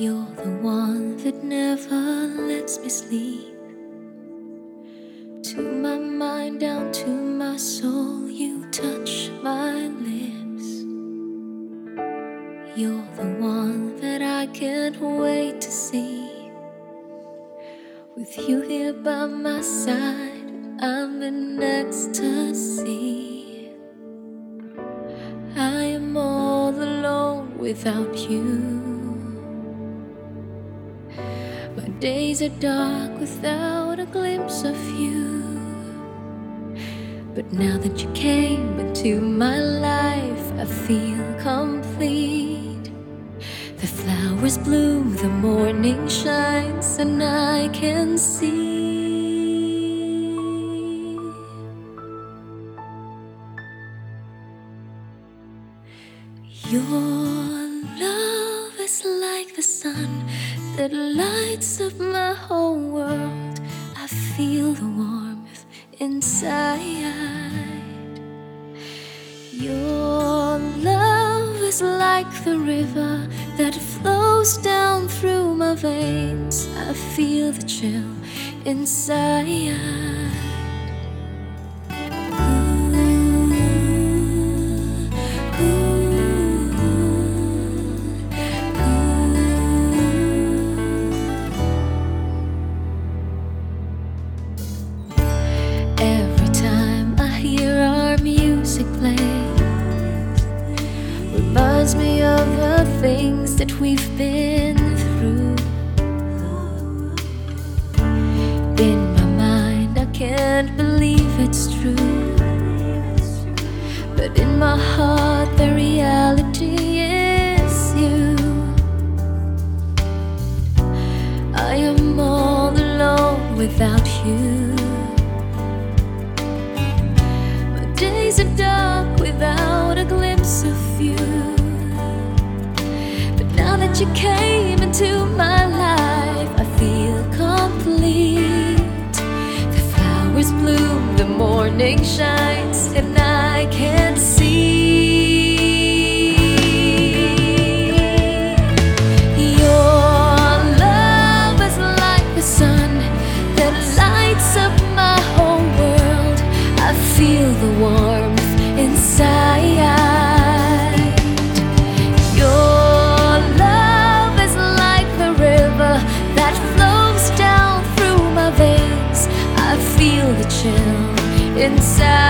You're the one that never lets me sleep. To my mind, down to my soul, you touch my lips. You're the one that I can't wait to see. With you here by my side, I'm in ecstasy. I am all alone without you. Days are dark without a glimpse of you. But now that you came into my life, I feel complete. The flowers bloom, the morning shines, and I can see. Your love is like the sun that lights up my whole world. I feel the warmth inside. Your love is like the river that flows down through my veins. I feel the chill inside. Things that we've been through. In my mind, I can't believe it's true. But in my heart, the reality is you. I am all alone without you. You came into my life, I feel complete. The flowers bloom, the morning shines, inside.